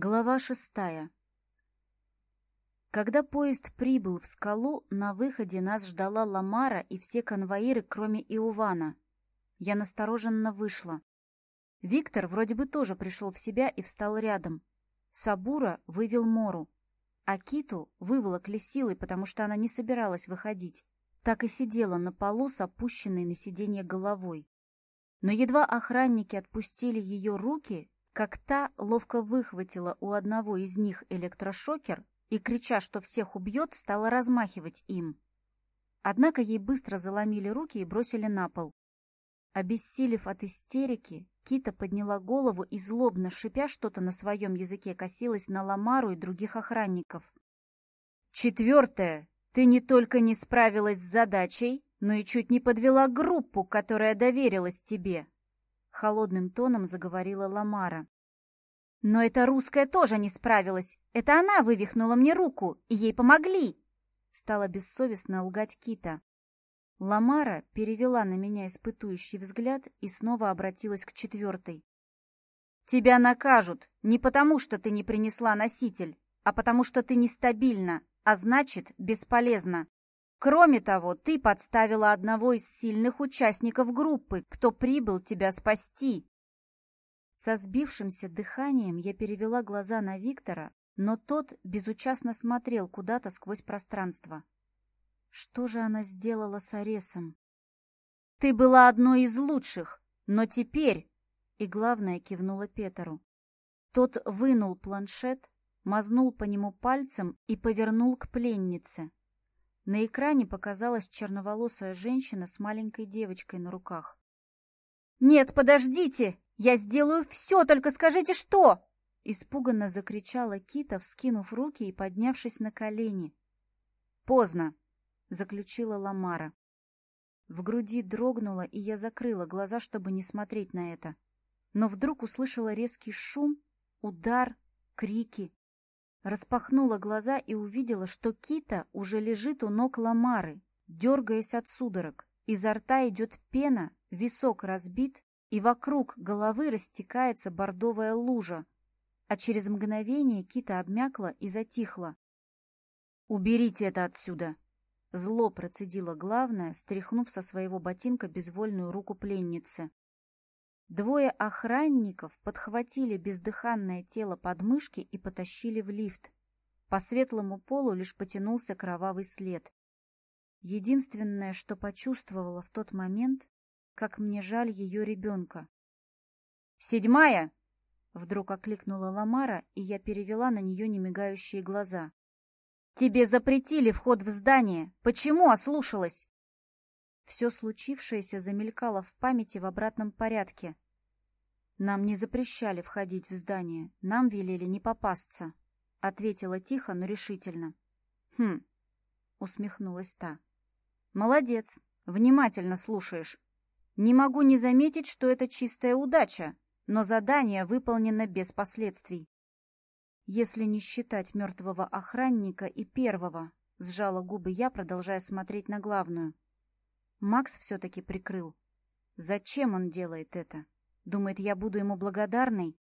Глава шестая. Когда поезд прибыл в скалу, на выходе нас ждала Ламара и все конвоиры, кроме Иувана. Я настороженно вышла. Виктор вроде бы тоже пришел в себя и встал рядом. Сабура вывел Мору. А Киту выволокли силой, потому что она не собиралась выходить. Так и сидела на полу с опущенной на сиденье головой. Но едва охранники отпустили ее руки, как та ловко выхватила у одного из них электрошокер и, крича, что всех убьет, стала размахивать им. Однако ей быстро заломили руки и бросили на пол. Обессилев от истерики, Кита подняла голову и, злобно шипя что-то на своем языке, косилась на Ламару и других охранников. «Четвертое! Ты не только не справилась с задачей, но и чуть не подвела группу, которая доверилась тебе!» — холодным тоном заговорила Ламара. «Но эта русская тоже не справилась. Это она вывихнула мне руку, и ей помогли!» Стала бессовестно лгать Кита. Ламара перевела на меня испытующий взгляд и снова обратилась к четвертой. «Тебя накажут не потому, что ты не принесла носитель, а потому, что ты нестабильна, а значит, бесполезна. Кроме того, ты подставила одного из сильных участников группы, кто прибыл тебя спасти. Со сбившимся дыханием я перевела глаза на Виктора, но тот безучастно смотрел куда-то сквозь пространство. Что же она сделала с Аресом? «Ты была одной из лучших, но теперь...» И главное кивнула Петеру. Тот вынул планшет, мазнул по нему пальцем и повернул к пленнице. На экране показалась черноволосая женщина с маленькой девочкой на руках. «Нет, подождите! Я сделаю все, только скажите, что!» Испуганно закричала Кита, вскинув руки и поднявшись на колени. «Поздно!» — заключила Ламара. В груди дрогнуло, и я закрыла глаза, чтобы не смотреть на это. Но вдруг услышала резкий шум, удар, крики распахнула глаза и увидела, что Кита уже лежит у ног Ламары, дергаясь от судорог. Изо рта идет пена, висок разбит, и вокруг головы растекается бордовая лужа. А через мгновение Кита обмякла и затихла. «Уберите это отсюда!» Зло процедила главное, стряхнув со своего ботинка безвольную руку пленницы. Двое охранников подхватили бездыханное тело под мышки и потащили в лифт. По светлому полу лишь потянулся кровавый след. Единственное, что почувствовала в тот момент, как мне жаль ее ребенка. «Седьмая!» — вдруг окликнула Ламара, и я перевела на нее немигающие глаза. «Тебе запретили вход в здание! Почему ослушалась?» Все случившееся замелькало в памяти в обратном порядке. «Нам не запрещали входить в здание, нам велели не попасться», — ответила тихо, но решительно. «Хм», — усмехнулась та. «Молодец, внимательно слушаешь. Не могу не заметить, что это чистая удача, но задание выполнено без последствий». «Если не считать мертвого охранника и первого», — сжала губы я, продолжая смотреть на главную — Макс все-таки прикрыл. Зачем он делает это? Думает, я буду ему благодарной?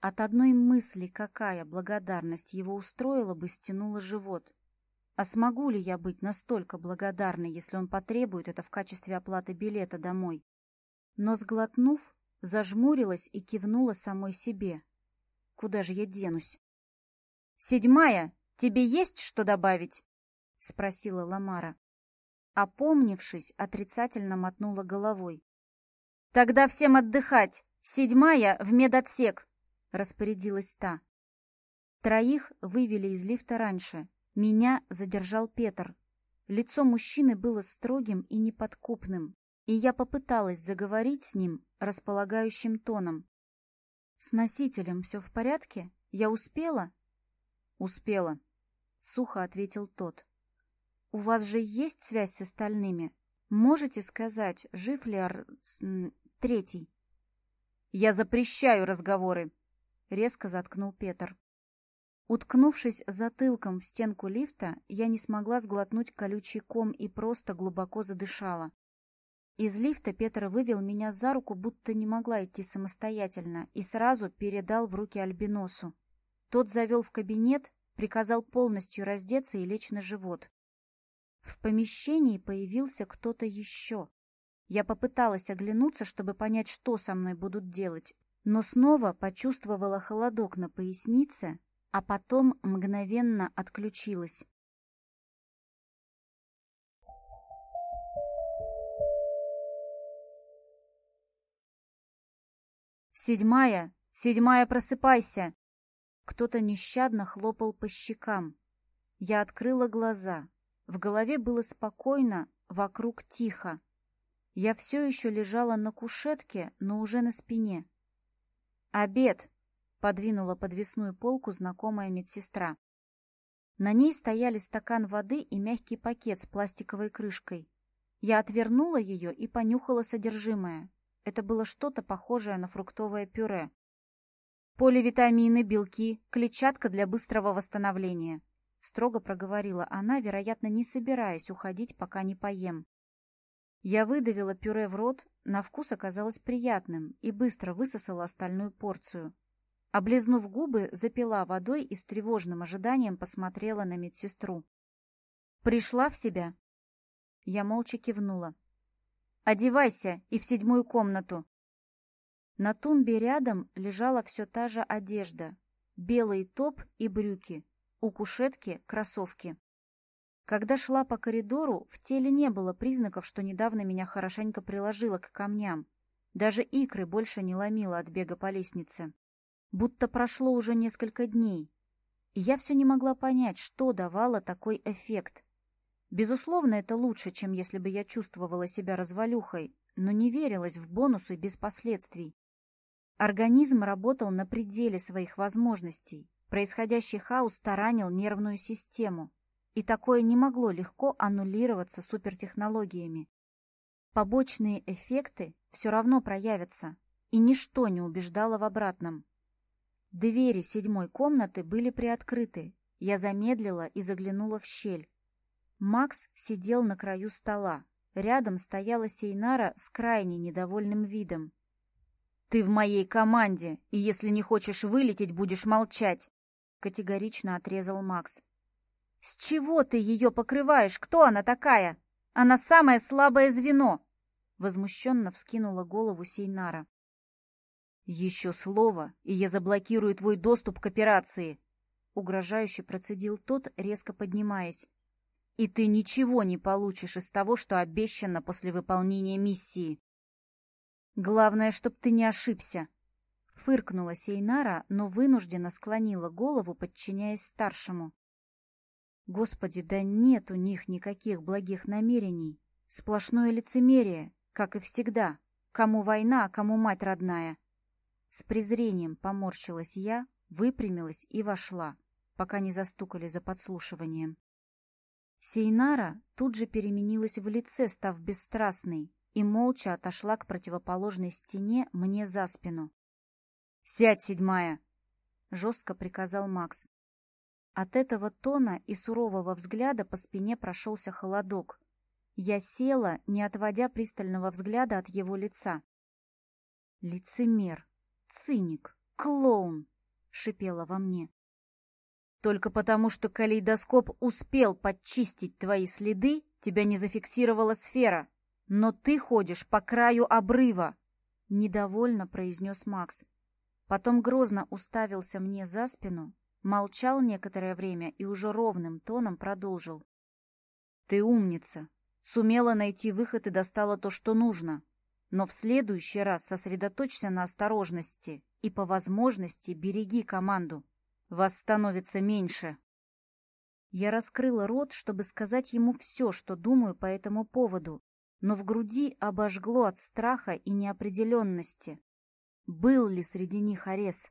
От одной мысли, какая благодарность его устроила бы, стянула живот. А смогу ли я быть настолько благодарной, если он потребует это в качестве оплаты билета домой? Но, сглотнув, зажмурилась и кивнула самой себе. Куда же я денусь? «Седьмая, тебе есть что добавить?» — спросила Ламара. Опомнившись, отрицательно мотнула головой. «Тогда всем отдыхать! Седьмая в медотсек!» — распорядилась та. Троих вывели из лифта раньше. Меня задержал Петр. Лицо мужчины было строгим и неподкупным, и я попыталась заговорить с ним располагающим тоном. «С носителем все в порядке? Я успела?» «Успела», — сухо ответил тот. У вас же есть связь с остальными? Можете сказать, жив ли Ар... третий?» «Я запрещаю разговоры!» — резко заткнул Петр. Уткнувшись затылком в стенку лифта, я не смогла сглотнуть колючий ком и просто глубоко задышала. Из лифта Петр вывел меня за руку, будто не могла идти самостоятельно, и сразу передал в руки Альбиносу. Тот завел в кабинет, приказал полностью раздеться и лечь на живот. В помещении появился кто-то еще. Я попыталась оглянуться, чтобы понять, что со мной будут делать, но снова почувствовала холодок на пояснице, а потом мгновенно отключилась. «Седьмая! Седьмая, просыпайся!» Кто-то нещадно хлопал по щекам. Я открыла глаза. В голове было спокойно, вокруг тихо. Я все еще лежала на кушетке, но уже на спине. «Обед!» — подвинула подвесную полку знакомая медсестра. На ней стояли стакан воды и мягкий пакет с пластиковой крышкой. Я отвернула ее и понюхала содержимое. Это было что-то похожее на фруктовое пюре. Поливитамины, белки, клетчатка для быстрого восстановления строго проговорила она, вероятно, не собираясь уходить, пока не поем. Я выдавила пюре в рот, на вкус оказалось приятным и быстро высосала остальную порцию. Облизнув губы, запила водой и с тревожным ожиданием посмотрела на медсестру. «Пришла в себя?» Я молча кивнула. «Одевайся и в седьмую комнату!» На тумбе рядом лежала все та же одежда. Белый топ и брюки, у кушетки кроссовки. Когда шла по коридору, в теле не было признаков, что недавно меня хорошенько приложило к камням. Даже икры больше не ломило от бега по лестнице. Будто прошло уже несколько дней. И я все не могла понять, что давало такой эффект. Безусловно, это лучше, чем если бы я чувствовала себя развалюхой, но не верилась в бонусы без последствий. Организм работал на пределе своих возможностей, Происходящий хаос таранил нервную систему, и такое не могло легко аннулироваться супертехнологиями. Побочные эффекты все равно проявятся, и ничто не убеждало в обратном. Двери седьмой комнаты были приоткрыты. Я замедлила и заглянула в щель. Макс сидел на краю стола. Рядом стояла Сейнара с крайне недовольным видом. «Ты в моей команде, и если не хочешь вылететь, будешь молчать!» — категорично отрезал Макс. «С чего ты ее покрываешь? Кто она такая? Она самое слабое звено!» Возмущенно вскинула голову Сейнара. «Еще слово, и я заблокирую твой доступ к операции!» Угрожающе процедил тот, резко поднимаясь. «И ты ничего не получишь из того, что обещано после выполнения миссии!» «Главное, чтоб ты не ошибся!» Фыркнула Сейнара, но вынужденно склонила голову, подчиняясь старшему. Господи, да нет у них никаких благих намерений. Сплошное лицемерие, как и всегда. Кому война, а кому мать родная. С презрением поморщилась я, выпрямилась и вошла, пока не застукали за подслушиванием. Сейнара тут же переменилась в лице, став бесстрастной, и молча отошла к противоположной стене мне за спину. «Сядь, седьмая!» — жестко приказал Макс. От этого тона и сурового взгляда по спине прошелся холодок. Я села, не отводя пристального взгляда от его лица. «Лицемер! Циник! Клоун!» — шипела во мне. «Только потому, что калейдоскоп успел подчистить твои следы, тебя не зафиксировала сфера, но ты ходишь по краю обрыва!» — недовольно произнес Макс. Потом грозно уставился мне за спину, молчал некоторое время и уже ровным тоном продолжил. «Ты умница! Сумела найти выход и достала то, что нужно. Но в следующий раз сосредоточься на осторожности и по возможности береги команду. Вас становится меньше!» Я раскрыла рот, чтобы сказать ему все, что думаю по этому поводу, но в груди обожгло от страха и неопределенности. Был ли среди них Арес?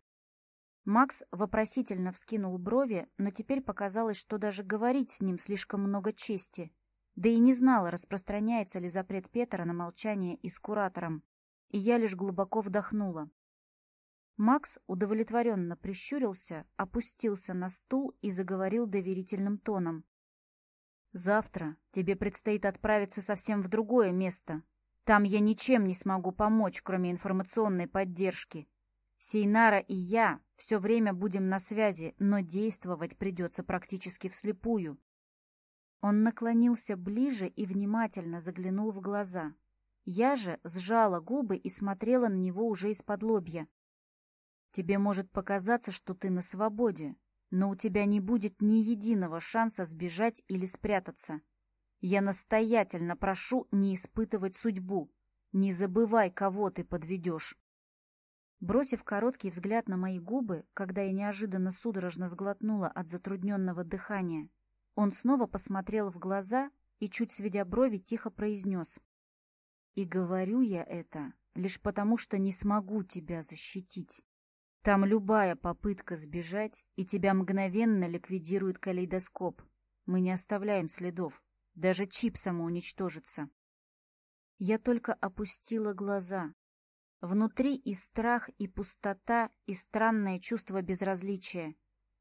Макс вопросительно вскинул брови, но теперь показалось, что даже говорить с ним слишком много чести. Да и не знала, распространяется ли запрет Петра на молчание и с куратором. И я лишь глубоко вдохнула. Макс удовлетворенно прищурился, опустился на стул и заговорил доверительным тоном. «Завтра тебе предстоит отправиться совсем в другое место, там я ничем не смогу помочь, кроме информационной поддержки. Сейнара и я все время будем на связи, но действовать придется практически вслепую. Он наклонился ближе и внимательно заглянул в глаза. Я же сжала губы и смотрела на него уже из-под лобья. «Тебе может показаться, что ты на свободе, но у тебя не будет ни единого шанса сбежать или спрятаться. Я настоятельно прошу не испытывать судьбу. Не забывай, кого ты подведешь. Бросив короткий взгляд на мои губы, когда я неожиданно судорожно сглотнула от затрудненного дыхания, он снова посмотрел в глаза и, чуть сведя брови, тихо произнес. «И говорю я это лишь потому, что не смогу тебя защитить. Там любая попытка сбежать, и тебя мгновенно ликвидирует калейдоскоп. Мы не оставляем следов». Даже чип самоуничтожится. Я только опустила глаза. Внутри и страх, и пустота, и странное чувство безразличия.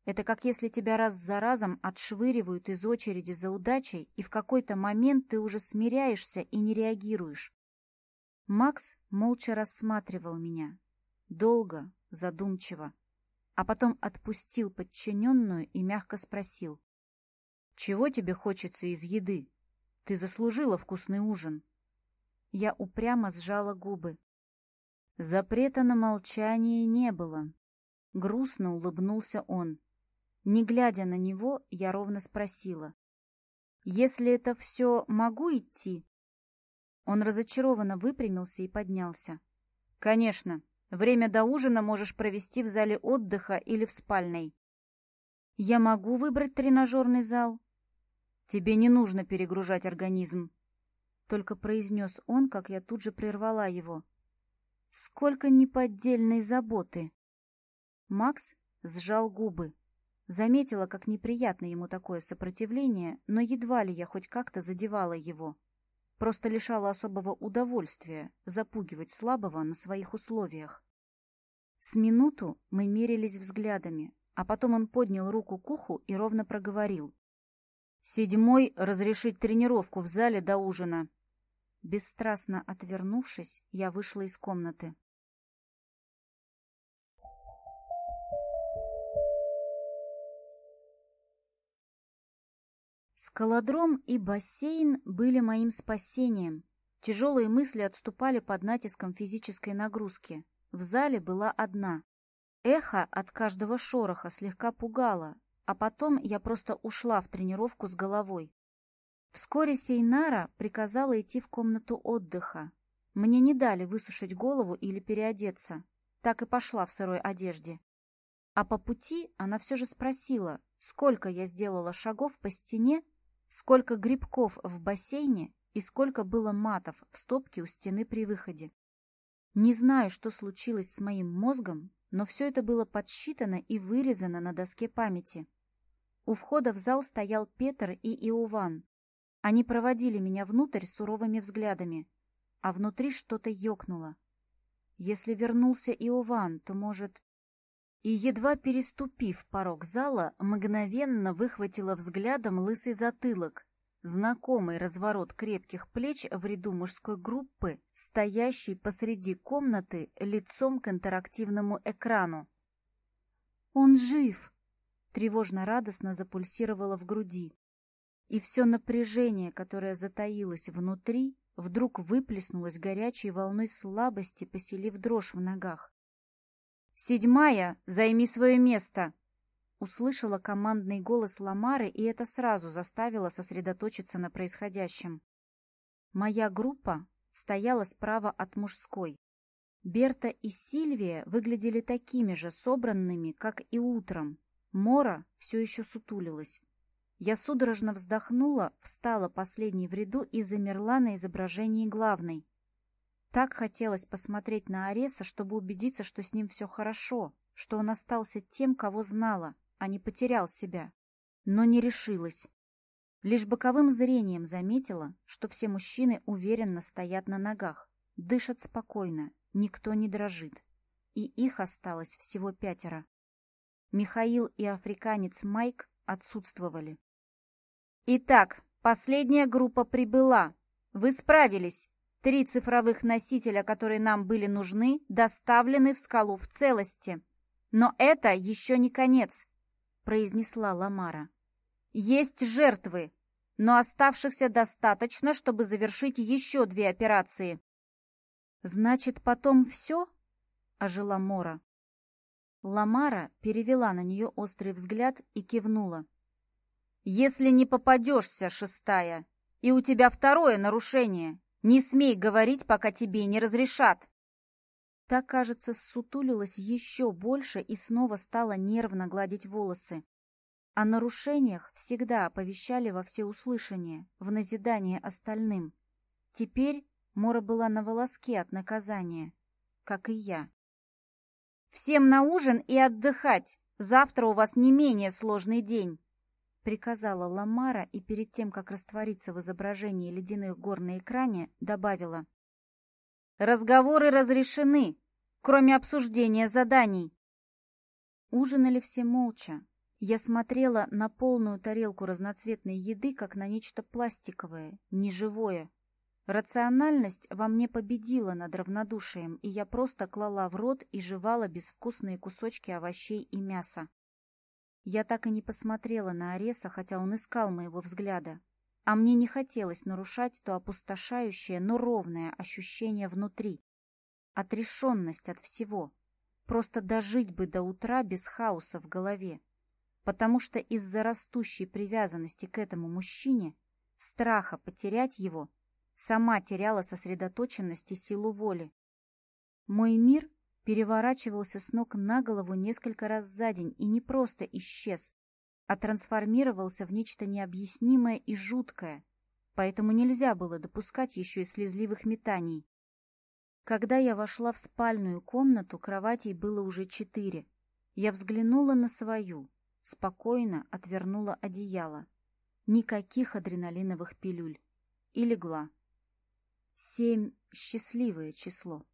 Это как если тебя раз за разом отшвыривают из очереди за удачей, и в какой-то момент ты уже смиряешься и не реагируешь. Макс молча рассматривал меня. Долго, задумчиво. А потом отпустил подчиненную и мягко спросил. Чего тебе хочется из еды? Ты заслужила вкусный ужин. Я упрямо сжала губы. Запрета на молчание не было. Грустно улыбнулся он. Не глядя на него, я ровно спросила. «Если это все, могу идти?» Он разочарованно выпрямился и поднялся. «Конечно. Время до ужина можешь провести в зале отдыха или в спальной». «Я могу выбрать тренажерный зал?» Тебе не нужно перегружать организм. Только произнес он, как я тут же прервала его. Сколько неподдельной заботы! Макс сжал губы. Заметила, как неприятно ему такое сопротивление, но едва ли я хоть как-то задевала его. Просто лишала особого удовольствия запугивать слабого на своих условиях. С минуту мы мерились взглядами, а потом он поднял руку к уху и ровно проговорил. Седьмой разрешить тренировку в зале до ужина. Бесстрастно отвернувшись, я вышла из комнаты. Скалодром и бассейн были моим спасением. Тяжелые мысли отступали под натиском физической нагрузки. В зале была одна. Эхо от каждого шороха слегка пугало, а потом я просто ушла в тренировку с головой. Вскоре Сейнара приказала идти в комнату отдыха. Мне не дали высушить голову или переодеться. Так и пошла в сырой одежде. А по пути она все же спросила, сколько я сделала шагов по стене, сколько грибков в бассейне и сколько было матов в стопке у стены при выходе. Не знаю, что случилось с моим мозгом, но все это было подсчитано и вырезано на доске памяти. У входа в зал стоял Петр и Иован. Они проводили меня внутрь суровыми взглядами, а внутри что-то ёкнуло. Если вернулся Иован, то, может... И, едва переступив порог зала, мгновенно выхватила взглядом лысый затылок, знакомый разворот крепких плеч в ряду мужской группы, стоящей посреди комнаты лицом к интерактивному экрану. «Он жив!» тревожно-радостно запульсировало в груди. И все напряжение, которое затаилось внутри, вдруг выплеснулось горячей волной слабости, поселив дрожь в ногах. «Седьмая, займи свое место!» Услышала командный голос Ламары, и это сразу заставило сосредоточиться на происходящем. Моя группа стояла справа от мужской. Берта и Сильвия выглядели такими же собранными, как и утром, Мора все еще сутулилась. Я судорожно вздохнула, встала последней в ряду и замерла на изображении главной. Так хотелось посмотреть на Ареса, чтобы убедиться, что с ним все хорошо, что он остался тем, кого знала, а не потерял себя. Но не решилась. Лишь боковым зрением заметила, что все мужчины уверенно стоят на ногах, дышат спокойно, никто не дрожит. И их осталось всего пятеро. Михаил и африканец Майк отсутствовали. Итак, последняя группа прибыла. Вы справились. Три цифровых носителя, которые нам были нужны, доставлены в скалу в целости. Но это еще не конец, произнесла Ламара. Есть жертвы, но оставшихся достаточно, чтобы завершить еще две операции. Значит, потом все? Ожила Мора. Ламара перевела на нее острый взгляд и кивнула. «Если не попадешься, шестая, и у тебя второе нарушение, не смей говорить, пока тебе не разрешат!» Так кажется, сутулилась еще больше и снова стала нервно гладить волосы. О нарушениях всегда оповещали во всеуслышание, в назидание остальным. Теперь Мора была на волоске от наказания, как и я. Всем на ужин и отдыхать. Завтра у вас не менее сложный день. Приказала Ламара и перед тем, как раствориться в изображении ледяных гор на экране, добавила. Разговоры разрешены, кроме обсуждения заданий. Ужинали все молча. Я смотрела на полную тарелку разноцветной еды, как на нечто пластиковое, неживое, Рациональность во мне победила над равнодушием, и я просто клала в рот и жевала безвкусные кусочки овощей и мяса. Я так и не посмотрела на Ареса, хотя он искал моего взгляда. А мне не хотелось нарушать то опустошающее, но ровное ощущение внутри. Отрешенность от всего. Просто дожить бы до утра без хаоса в голове. Потому что из-за растущей привязанности к этому мужчине, страха потерять его — сама теряла сосредоточенность и силу воли. Мой мир переворачивался с ног на голову несколько раз за день и не просто исчез, а трансформировался в нечто необъяснимое и жуткое, поэтому нельзя было допускать еще и слезливых метаний. Когда я вошла в спальную комнату, кроватей было уже четыре. Я взглянула на свою, спокойно отвернула одеяло. Никаких адреналиновых пилюль. И легла. Семь — счастливое число.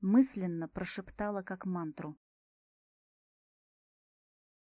Мысленно прошептала как мантру.